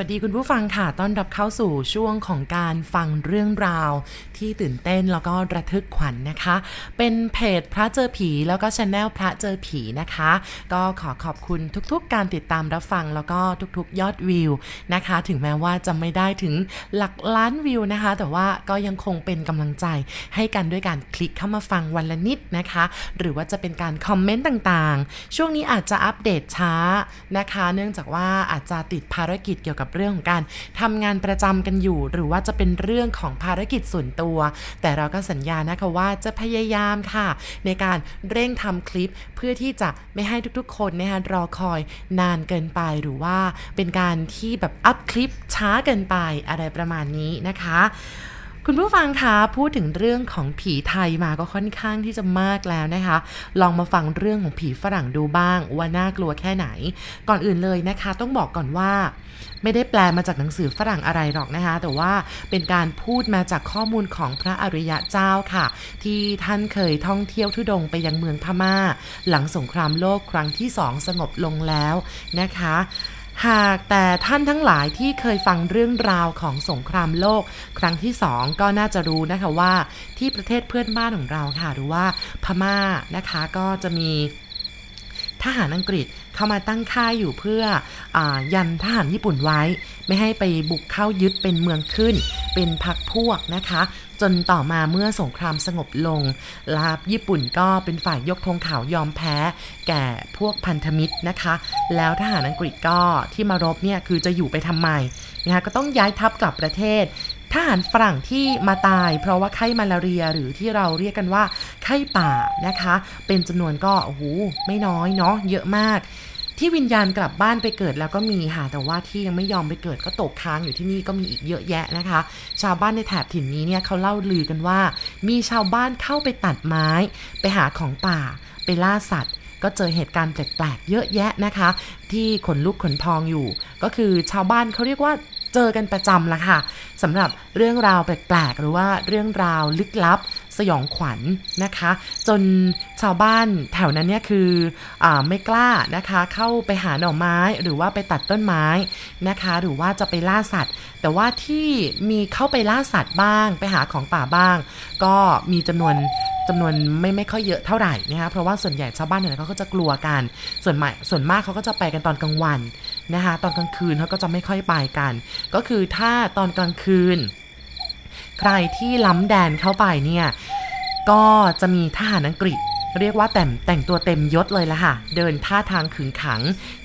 สวัสดีคุณผู้ฟังค่ะ ต้อนรับเข้าสู่ช่วงของการฟังเรื่องราว ที่ตื่นเต้นแล้วก็ระทึกขวัญนนะคะ เป็นเพจพระเจอผีแล้วก็ช anel พระเจอผีนะคะ ก็ขอขอบคุณทุกๆ การติดตามรับฟังแล้วก็ทุกๆ ยอดวิวนะคะ ถึงแม้ว่าจะไม่ได้ถึงหลักล้านวิวนะคะ แต่ว่าก็ยังคงเป็นกำลังใจให้กันด้วยการคลิกเข้ามาฟังวันละนิดนะคะ หรือว่าจะเป็นการคอมเมนต์ต่างๆ ช่วงนี้อาจจะอัปเดตช้านะคะ เนื่องจากว่าอาจจะติดภารกิจเกี่ยวกับเรื่องของการทำงานประจำกันอยู่ หรือว่าจะเป็นเรื่องของภารกิจส่วนตัว แต่เราก็สัญญานะคะว่าจะพยายามค่ะ ในการเร่งทำคลิปเพื่อที่จะไม่ให้ทุกๆ คนนะคะรอคอยนานเกินไปหรือว่าเป็นการที่แบบอัพคลิปช้าเกินไปอะไรประมาณนี้นะคะ คุณผู้ฟังคะพูดถึงเรื่องของผีไทยมาก็ค่อนข้างที่จะมากแล้วนะคะ ลองมาฟังเรื่องของผีฝรั่งดูบ้าง ว่าน่ากลัวแค่ไหน ก่อนอื่นเลยนะคะ ต้องบอกก่อนว่า ไม่ได้แปลมาจากหนังสือฝรั่งอะไรหรอกนะคะ แต่ว่าเป็นการพูดมาจากข้อมูลของพระอริยะเจ้าค่ะ ที่ท่านเคยท่องเที่ยวทุดงไปยังเมืองพม่า หลังสงครามโลกครั้งที่สองสงบลงแล้วนะคะ หากแต่ท่านทั้งหลายที่เคยฟังเรื่องราวของสงครามโลก ครั้งที่สองก็น่าจะรู้นะคะว่าที่ประเทศเพื่อนบ้านของเราค่ะ หรือว่าพม่านะคะก็จะมี ทหารอังกฤษเข้ามาตั้งค่ายอยู่เพื่ออยันทหารญี่ปุ่นไว้ ไม่ให้ไปบุกเข้ายึดเป็นเมืองขึ้น เป็นพักพวกนะคะ จนต่อมาเมื่อสงครามสงบลง ลาบญี่ปุ่นก็เป็นฝ่ายยกธงขาวยอมแพ้ แก่พวกพันธมิตรนะคะ แล้วทหารอังกฤษก็ที่มารบเนี่ยคือจะอยู่ไปทำไมนะคะก็ต้องย้ายทัพกลับประเทศ ทหารฝรั่งที่มาตาย เพราะว่าไข้มาลาเรียหรือที่เราเรียกกันว่าไข้ป่านะคะ เป็นจำนวนก็โอ้โหไม่น้อยเนาะเยอะมากที่วิญญาณกลับบ้านไปเกิดแล้วก็มีค่ะแต่ว่าที่ยังไม่ยอมไปเกิดก็ตกค้างอยู่ที่นี่ก็มีอีกเยอะแยะนะคะ ชาวบ้านในแถบถิ่นนี้เนี่ยเขาเล่าลือกันว่า มีชาวบ้านเข้าไปตัดไม้ ไปหาของป่า ไปล่าสัตว์ ก็เจอเหตุการณ์แปลกๆเยอะแยะนะคะ ที่ขนลุกขนพองอยู่ ก็คือชาวบ้านเขาเรียกว่า เจอกันประจำละค่ะสำหรับเรื่องราวแปลกๆ หรือว่าเรื่องราวลึกลับ สยองขวัญนะคะ จนชาวบ้านแถวนั้นเนี่ยคืออไม่กล้านะคะ เข้าไปหาหน่อไม้หรือว่าไปตัดต้นไม้นะคะ หรือว่าจะไปล่าสัตว์ แต่ว่าที่มีเข้าไปล่าสัตว์บ้าง ไปหาของป่าบ้าง ก็มีจำนวน จำนวนไม่ไม่ค่อยเยอะเท่าไหร่นะคะเพราะว่าส่วนใหญ่ชาวบ้านเนี่ยเขาก็จะกลัวกันส่วนใหม่ส่วนมากเขาก็จะไปกันตอนกลางวันนะคะตอนกลางคืนเขาก็จะไม่ค่อยไปกัน ก็คือถ้าตอนกลางคืน ใครที่ล้ำแดนเข้าไปเนี่ยก็จะมีทหารอังกฤษ เรียกว่าแต่งแต่งตัวเต็มยศเลยละค่ะ เดินท่าทางขึงขัง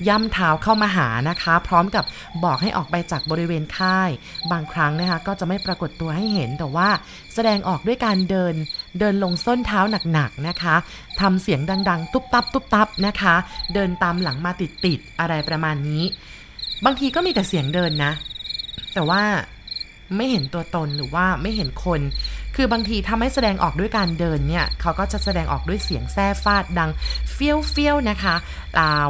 ย่ำเท้าเข้ามาหานะคะ พร้อมกับบอกให้ออกไปจากบริเวณค่าย บางครั้งนะคะก็จะไม่ปรากฏตัวให้เห็นแต่ว่า แสดงออกด้วยการเดินเดินลงส้นเท้าหนักๆนะคะทำเสียงดังๆ ตุ๊บตับ ตุ๊บตับนะคะ เดินตามหลังมาติดๆอะไรประมาณนี้ บางทีก็มีแต่เสียงเดินนะ แต่ว่าไม่เห็นตัวตนหรือว่าไม่เห็นคน คือบางทีถ้าไม่แสดงออกด้วยการเดินเนี่ยเขาก็จะแสดงออกด้วยเสียงแซ่ฟาดดังเฟี้ยวเฟี้ยวนะคะ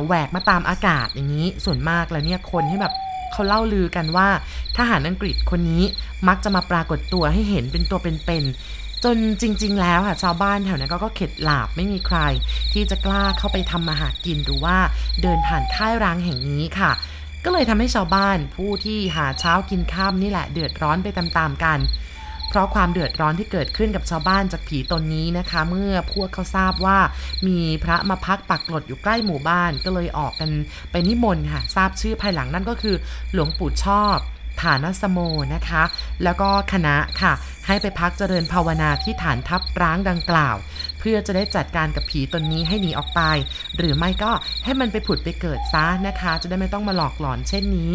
แหวกมาตามอากาศอย่างนี้ส่วนมากแล้วเนี่ยคนที่แบบเขาเล่าลือกันว่าทหารอังกฤษคนนี้มักจะมาปรากฏตัวให้เห็นเป็นตัวเป็นๆจนจริง ๆ แล้วค่ะชาวบ้านแถวนั้นก็เข็ดหลาบไม่มีใคร ที่จะกล้าเข้าไปทำมาหากินหรือว่าเดินผ่านค่ายร้างแห่งนี้ค่ะ ก็เลยทำให้ชาวบ้านผู้ที่หาเช้ากินข้ามนี่แหละเดือดร้อนไปตามๆกัน เพราะความเดือดร้อนที่เกิดขึ้นกับชาวบ้านจากผีตนนี้นะคะ เมื่อพวกเขาทราบว่ามีพระมาพักปักหลดอยู่ใกล้หมู่บ้านก็เลยออกกันไปนิมนต์ค่ะ ทราบชื่อภายหลังนั่นก็คือ หลวงปู่ชอบฐานสโมนะคะ แล้วก็คณะค่ะ ให้ไปพักเจริญภาวนาที่ฐานทัพร้างดังกล่าว เพื่อจะได้จัดการกับผีตนนี้ให้หนีออกไป หรือไม่ก็ให้มันไปผุดไปเกิดซะนะคะ จะได้ไม่ต้องมาหลอกหลอนเช่นนี้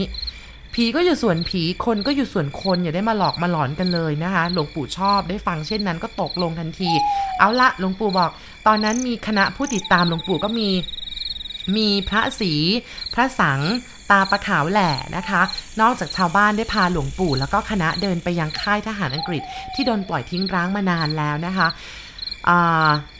ผีก็อยู่ส่วนผีคนก็อยู่ส่วนคนอย่าได้มาหลอกมาหลอนกันเลยนะคะหลวงปู่ชอบได้ฟังเช่นนั้นก็ตกลงทันที เอาละหลวงปู่บอก ตอนนั้นมีคณะผู้ติดตามหลวงปู่ก็มีมีพระศรีพระสังตาประขาวแหล่นะคะ นอกจากชาวบ้านได้พาหลวงปู่ แล้วก็คณะเดินไปยังค่ายทหารอังกฤษที่โดนปล่อยทิ้งร้างมานานแล้วนะคะ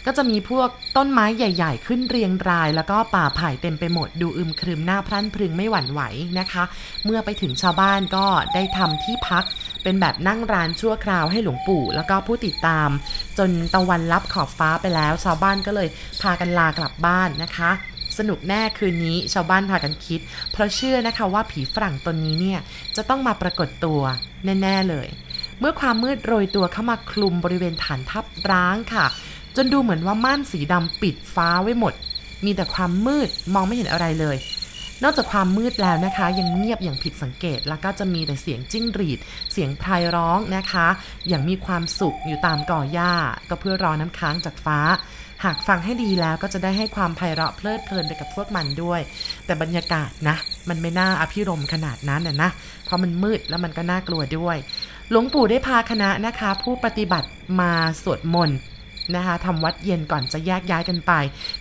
ก็จะมีพวกต้นไม้ใหญ่ ๆ ขึ้นเรียงราย แล้วก็ป่าไผ่เต็มไปหมด ดูอึมครึมหน้าพรั่นพรึงไม่หวั่นไหวนะคะ เมื่อไปถึงชาวบ้านก็ได้ทำที่พัก เป็นแบบนั่งร้านชั่วคราวให้หลวงปู่ แล้วก็ผู้ติดตาม จนตะวันลับขอบฟ้าไปแล้ว ชาวบ้านก็เลยพากันลากลับบ้านนะคะสนุกแน่คืนนี้ชาวบ้านพากันคิด เพราะเชื่อนะคะว่าผีฝรั่งตนนี้เนี่ยจะต้องมาปรากฏตัวแน่ ๆ เลย เมื่อความมืดโรยตัวเข้ามาคลุมบริเวณฐานทัพร้างค่ะ จนดูเหมือนว่าม่านสีดำปิดฟ้าไว้หมด มีแต่ความมืดมองไม่เห็นอะไรเลย นอกจากความมืดแล้วนะคะ ยังเงียบอย่างผิดสังเกตแล้วก็จะมีแต่เสียงจิ้งหรีด เสียงพรายร้องนะคะ อย่างมีความสุขอยู่ตามก่อหญ้า ก็เพื่อรอน้ำค้างจากฟ้าหากฟังให้ดีแล้วก็จะได้ให้ความไพเราะเพลิดเพลินไปกับพวกมันด้วย แต่บรรยากาศนะ มันไม่น่าอภิรมขนาดนั้นนะนะเพราะมันมืดแล้วมันก็น่ากลัวด้วย หลวงปู่ได้พาคณะนะคะ ผู้ปฏิบัติมาสวดมนต์นะคะทำวัดเย็นก่อนจะแยกย้ายกันไป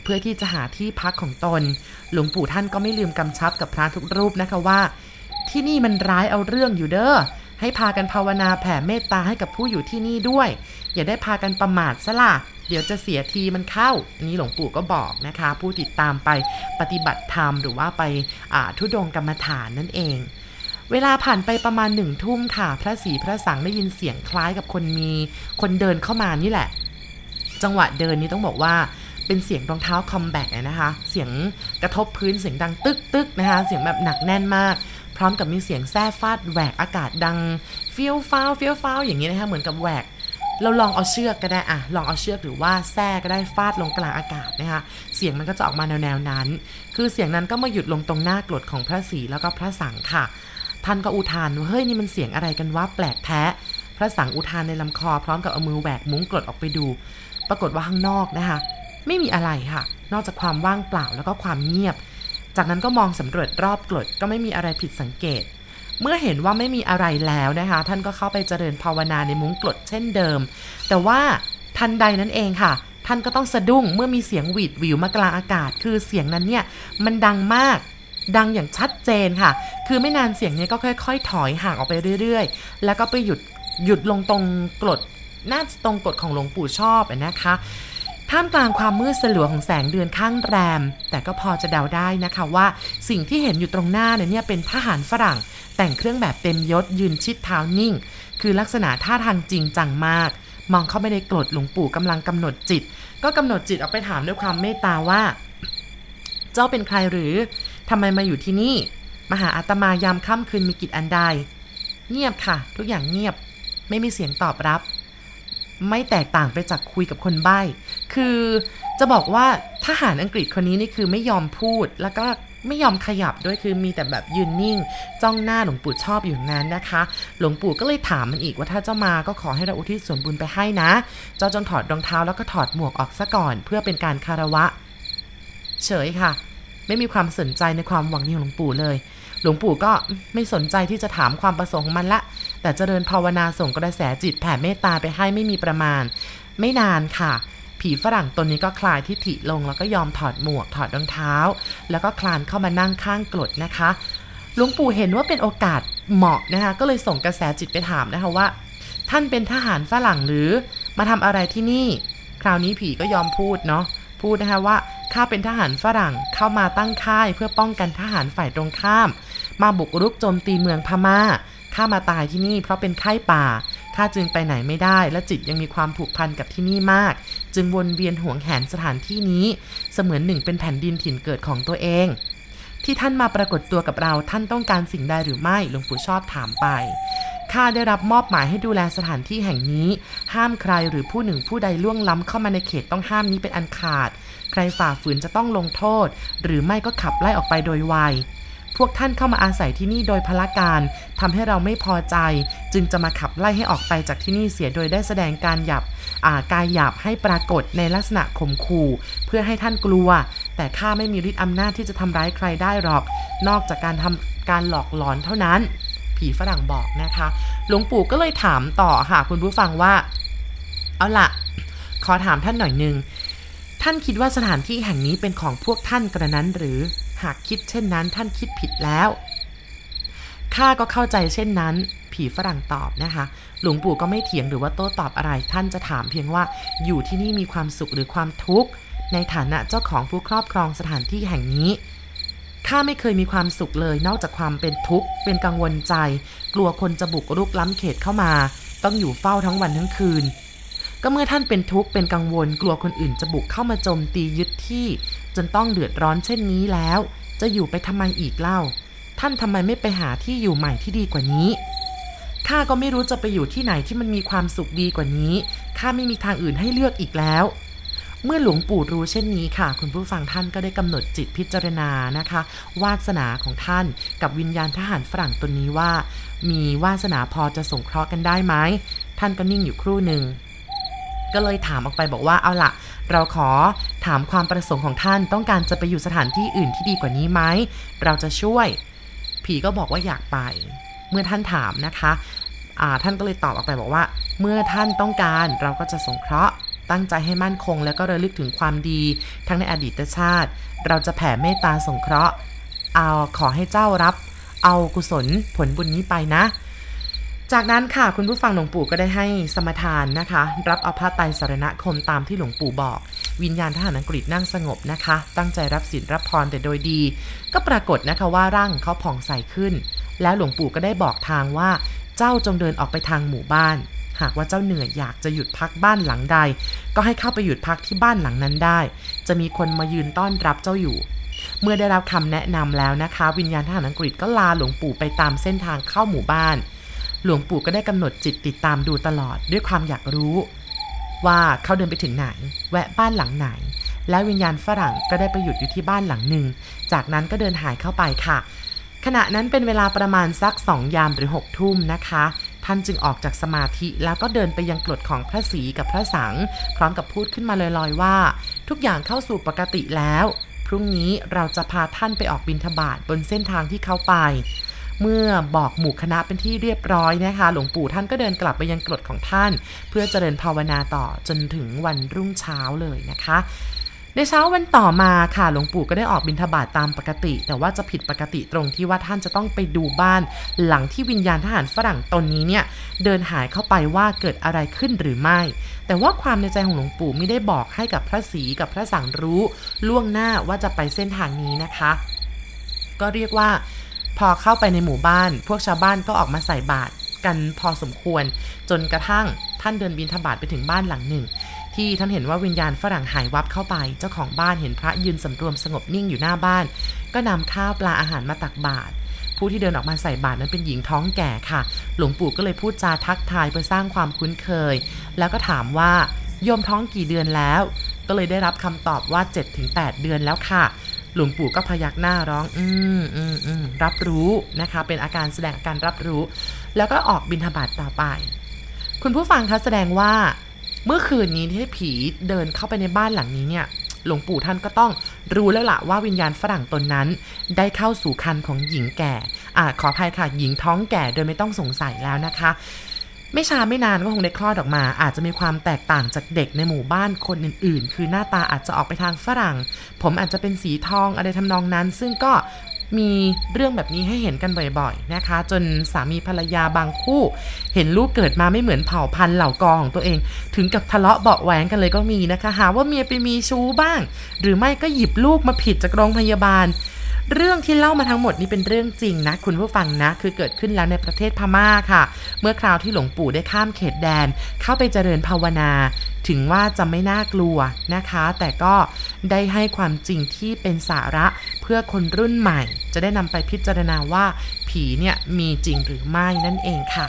เพื่อที่จะหาที่พักของตน หลวงปู่ท่านก็ไม่ลืมกำชับกับพระทุกรูปนะคะว่า ที่นี่มันร้ายเอาเรื่องอยู่เด้อให้พากันภาวนาแผ่เมตตาให้กับผู้อยู่ที่นี่ด้วย อย่าได้พากันประมาทซะล่ะเดี๋ยวจะเสียทีมันเข้าอันนี้หลวงปู่ก็บอกนะคะ ผู้ติดตามไปปฏิบัติธรรมหรือว่าไปทุดงกรรมฐานนั่นเอง เวลาผ่านไปประมาณหนึ่งทุ่มค่ะ พระศรีพระสังได้ยินเสียงคล้ายกับคนมี คนเดินเข้ามานี่แหละ จังหวะเดินนี้ต้องบอกว่าเป็นเสียงรองเท้าคอมแบกนะคะ เสียงกระทบพื้นเสียงดังตึกตึกนะคะ เสียงแบบหนักแน่นมาก พร้อมกับมีเสียงแซ่ฟาดแหวกอากาศดังเฟี้ยวฟ้าวเฟี้ยวฟ้าวอย่างนี้นะคะเหมือนกับแหวกเราลองเอาเชือกก็ได้อะลองเอาเชือกหรือว่าแส้ก็ได้ฟาดลงกลางอากาศนะคะ เสียงมันก็จะออกมาแนวแนวนั้น คือเสียงนั้นก็มาหยุดลงตรงหน้ากรดของพระศรีแล้วก็พระสังค่ะ ท่านก็อุทานเฮ้ยนี่มันเสียงอะไรกันวะแปลกแท้ พระสังอุทานในลำคอพร้อมกับเอามือแหวกมุ้งกรดออกไปดู ปรากฏว่าข้างนอกนะคะ ไม่มีอะไรค่ะ นอกจากความว่างเปล่าแล้วก็ความเงียบ จากนั้นก็มองสำรวจรอบกรดก็ไม่มีอะไรผิดสังเกต เมื่อเห็นว่าไม่มีอะไรแล้วนะคะ ท่านก็เข้าไปเจริญภาวนาในมุ้งกรดเช่นเดิม แต่ว่าทันใดนั้นเองค่ะท่านก็ต้องสะดุ้งเมื่อมีเสียงหวีดวิวมากลางอากาศ คือเสียงนั้นเนี่ยมันดังมาก ดังอย่างชัดเจนค่ะ คือไม่นานเสียงนี้ก็ค่อยๆ ถอยห่างออกไปเรื่อยๆ แล้วก็ไปหยุดหยุดลงตรงกรดน่าจะตรงกฎของหลวงปู่ชอบนะคะ ท่ามกลางความมืดสลัวของแสงเดือนข้างแรม แต่ก็พอจะเดาได้นะคะว่าสิ่งที่เห็นอยู่ตรงหน้าเนี่ยเป็นทหารฝรั่ง แต่งเครื่องแบบเต็มยศยืนชิดเท้านิ่ง คือลักษณะท่าทางจริงจังมาก มองเข้าไปในกรดหลวงปู่กำลังกำหนดจิต ก็กำหนดจิตออกไปถามด้วยความเมตตาว่า เจ้าเป็นใครหรือ ทำไมมาอยู่ที่นี่ มาหาอาตมายามค่ำคืนมีกิจอันใด เงียบค่ะ ทุกอย่างเงียบ ไม่มีเสียงตอบรับ ไม่แตกต่างไปจากคุยกับคนใบ้ คือจะบอกว่าทหารอังกฤษคนนี้นี่คือไม่ยอมพูดแล้วก็ไม่ยอมขยับด้วยคือมีแต่แบบยืนนิ่ง จ้องหน้าหลวงปู่ชอบอยู่นั้นนะคะ หลวงปู่ก็เลยถามมันอีกว่าถ้าเจ้ามาก็ขอให้เราอุทิศส่วนบุญไปให้นะ เจ้าจนถอดรองเท้าแล้วก็ถอดหมวกออกซะก่อน เพื่อเป็นการคารวะ เฉยค่ะ ไม่มีความสนใจในความหวังดีของหลวงปู่เลย หลวงปู่ก็ไม่สนใจที่จะถามความประสงค์ของมันละ แต่เจริญภาวนาส่งกระแสจิตแผ่เมตตาไปให้ไม่มีประมาณ ไม่นานค่ะ ผีฝรั่งตนนี้ก็คลายทิฐิลงแล้วก็ยอมถอดหมวกถอดรองเท้า แล้วก็คลานเข้ามานั่งข้างกรดนะคะหลวงปู่เห็นว่าเป็นโอกาสเหมาะนะคะก็เลยส่งกระแสจิตไปถามนะคะว่า ท่านเป็นทหารฝรั่งหรือมาทำอะไรที่นี่ คราวนี้ผีก็ยอมพูดเนาะ พูดนะคะว่าข้าเป็นทหารฝรั่งเข้ามาตั้งค่ายเพื่อป้องกันทหารฝ่ายตรงข้าม มาบุกรุกโจมตีเมืองพมา่าข้ามาตายที่นี่เพราะเป็นไข้ป่าข้าจึงไปไหนไม่ได้ และจิตยังมีความผูกพันกับที่นี่มาก จึงวนเวียนห่วงแหนสถานที่นี้ เสมือนหนึ่งเป็นแผ่นดินถิ่นเกิดของตัวเอง ที่ท่านมาปรากฏตัวกับเราท่านต้องการสิ่งใดหรือไม่หลวงปู่ชอบถามไป ข้าได้รับมอบหมายให้ดูแลสถานที่แห่งนี้ ห้ามใครหรือผู้หนึ่งผู้ใดล่วงล้ำเข้ามาในเขตต้องห้ามนี้เป็นอันขาด ใครฝ่าฝืนจะต้องลงโทษ หรือไม่ก็ขับไล่ออกไปโดยไวพวกท่านเข้ามาอาศัยที่นี่โดยพละการทำให้เราไม่พอใจ จึงจะมาขับไล่ให้ออกไปจากที่นี่เสียโดยได้แสดงการหยับกายหยาบให้ปรากฏในลักษณะข่มขู่เพื่อให้ท่านกลัว แต่ข้าไม่มีฤทธิ์อำนาจที่จะทำร้ายใครได้หรอก นอกจากการทำการหลอกหลอนเท่านั้น ผีฝรั่งบอกนะคะ หลวงปู่ก็เลยถามต่อค่ะคุณผู้ฟังว่า เอาละขอถามท่านหน่อยหนึ่งท่านคิดว่าสถานที่แห่งนี้เป็นของพวกท่านกระนั้นหรือหากคิดเช่นนั้นท่านคิดผิดแล้วข้าก็เข้าใจเช่นนั้น ผีฝรั่งตอบนะคะ หลวงปู่ก็ไม่เถียงหรือว่าโต้ตอบอะไร ท่านจะถามเพียงว่าอยู่ที่นี่มีความสุขหรือความทุกข์ ในฐานะเจ้าของผู้ครอบครองสถานที่แห่งนี้ ข้าไม่เคยมีความสุขเลย นอกจากความเป็นทุกข์เป็นกังวลใจ กลัวคนจะบุกรุกล้ำเขตเข้ามา ต้องอยู่เฝ้าทั้งวันทั้งคืน ก็เมื่อท่านเป็นทุกข์เป็นกังวล กลัวคนอื่นจะบุกเข้ามาโจมตียึดที่ จนต้องเดือดร้อนเช่นนี้แล้ว จะอยู่ไปทำไมอีกเล่า ท่านทำไมไม่ไปหาที่อยู่ใหม่ที่ดีกว่านี้ข้าก็ไม่รู้จะไปอยู่ที่ไหนที่มันมีความสุขดีกว่านี้ข้าไม่มีทางอื่นให้เลือกอีกแล้ว เมื่อหลวงปู่รู้เช่นนี้ค่ะ คุณผู้ฟังท่านก็ได้กำหนดจิตพิจารณานะคะ วาสนาของท่านกับวิญญาณทหารฝรั่งตนนี้ว่า มีวาสนาพอจะสงเคราะห์กันได้ไหมท่านก็นิ่งอยู่ครู่หนึ่งก็เลยถามออกไปบอกว่าเอาละเราขอถามความประสงค์ของท่านต้องการจะไปอยู่สถานที่อื่นที่ดีกว่านี้ไหมเราจะช่วย ผีก็บอกว่าอยากไป เมื่อท่านถามนะคะท่านก็เลยตอบออกไปบอกว่า เมื่อท่านต้องการเราก็จะสงเคราะห์ ตั้งใจให้มั่นคง แล้วก็ระลึกถึงความดี ทั้งในอดีตชาติ เราจะแผ่เมตตาสงเคราะห์ เอาขอให้เจ้ารับ เอากุศลผลบุญนี้ไปนะ จากนั้นค่ะคุณผู้ฟังหลวงปู่ก็ได้ให้สมทานนะคะ รับเอาผ้าไตรสารณคมตามที่หลวงปู่บอก วิญญาณทหารอังกฤษนั่งสงบนะคะ ตั้งใจรับศีลรับพรแต่โดยดี ก็ปรากฏนะคะว่าร่างเขาผ่องใสขึ้น แล้วหลวงปู่ก็ได้บอกทางว่า เจ้าจงเดินออกไปทางหมู่บ้าน หากว่าเจ้าเหนื่อยอยากจะหยุดพักบ้านหลังใด ก็ให้เข้าไปหยุดพักที่บ้านหลังนั้นได้ จะมีคนมายืนต้อนรับเจ้าอยู่ เมื่อได้รับคำแนะนำแล้วนะคะ วิญญาณทหารอังกฤษก็ลาหลวงปู่ไปตามเส้นทางเข้าหมู่บ้าน หลวงปู่ก็ได้กำหนดจิตติดตามดูตลอดด้วยความอยากรู้ ว่าเขาเดินไปถึงไหน แวะบ้านหลังไหนแล้ววิญญาณฝรั่งก็ได้ไปหยุดอยู่ที่บ้านหลังหนึ่ง จากนั้นก็เดินหายเข้าไปค่ะ ขณะนั้นเป็นเวลาประมาณสักสองยามหรือหกทุ่มนะคะ ท่านจึงออกจากสมาธิแล้วก็เดินไปยังกรดของพระศรีกับพระสัง พร้อมกับพูดขึ้นมาลอยๆว่า ทุกอย่างเข้าสู่ปกติแล้ว พรุ่งนี้เราจะพาท่านไปออกบินทบาทบนเส้นทางที่เขาไป เมื่อบอกหมู่คณะเป็นที่เรียบร้อยนะคะ หลวงปู่ท่านก็เดินกลับไปยังกรดของท่าน เพื่อเจริญภาวนาต่อจนถึงวันรุ่งเช้าเลยนะคะ ในเช้าวันต่อมาค่ะหลวงปู่ก็ได้ออกบิณฑบาตตามปกติ แต่ว่าจะผิดปกติตรงที่ว่าท่านจะต้องไปดูบ้าน หลังที่วิญญาณทหารฝรั่งตนนี้เนี่ยเดินหายเข้าไปว่าเกิดอะไรขึ้นหรือไม่ แต่ว่าความในใจของหลวงปู่ไม่ได้บอกให้กับพระศรีกับพระสังรู้ล่วงหน้าว่าจะไปเส้นทางนี้นะคะ ก็เรียกว่าพอเข้าไปในหมู่บ้าน พวกชาวบ้านก็ออกมาใส่บาตรกันพอสมควร จนกระทั่งท่านเดินบินทบาทไปถึงบ้านหลังหนึ่ง ที่ท่านเห็นว่าวิญญาณฝรั่งหายวับเข้าไป เจ้าของบ้านเห็นพระยืนสำรวมสงบนิ่งอยู่หน้าบ้าน ก็นำข้าวปลาอาหารมาตักบาตรผู้ที่เดินออกมาใส่บาตรนั้นเป็นหญิงท้องแก่ค่ะ หลวงปู่ก็เลยพูดจาทักทายเพื่อสร้างความคุ้นเคย แล้วก็ถามว่าโยมท้องกี่เดือนแล้ว ก็เลยได้รับคำตอบว่า 7-8 เดือนแล้วค่ะ หลวงปู่ก็พยักหน้าร้อง อืมอืมอืมรับรู้นะคะ เป็นอาการแสดงการรับรู้ แล้วก็ออกบินทบาทต่อไป คุณผู้ฟังคะแสดงว่า เมื่อคืนนี้ที่ผีเดินเข้าไปในบ้านหลังนี้เนี่ยหลวงปู่ท่านก็ต้องรู้แล้วละว่าวิญญาณฝรั่งตนนั้น ได้เข้าสู่คันของหญิงแก่อ่าขออภัยค่ะ หญิงท้องแก่โดยไม่ต้องสงสัยแล้วนะคะ ไม่ช้าไม่นานก็คงได้คลอดออกมา อาจจะมีความแตกต่างจากเด็กในหมู่บ้านคนอื่น ๆ คือหน้าตาอาจจะออกไปทางฝรั่ง ผมอาจจะเป็นสีทองอะไรทำนองนั้น ซึ่งก็ มีเรื่องแบบนี้ให้เห็นกันบ่อยๆนะคะ จนสามีภรรยาบางคู่ เห็นลูกเกิดมาไม่เหมือนเผ่าพันธุ์เหล่ากอของตัวเอง ถึงกับทะเลาะเบาแหวงกันเลยก็มีนะคะ หาว่าเมียไปมีชู้บ้าง หรือไม่ก็หยิบลูกมาผิดจากโรงพยาบาล เรื่องที่เล่ามาทั้งหมดนี้เป็นเรื่องจริงนะ คุณผู้ฟังนะ คือเกิดขึ้นแล้วในประเทศพม่าค่ะ เมื่อคราวที่หลวงปู่ได้ข้ามเขตแดน เข้าไปเจริญภาวนา ถึงว่าจะไม่น่ากลัวนะคะ แต่ก็ได้ให้ความจริงที่เป็นสาระเพื่อคนรุ่นใหม่ จะได้นำไปพิจารณาว่าผีเนี่ยมีจริงหรือไม่นั่นเองค่ะ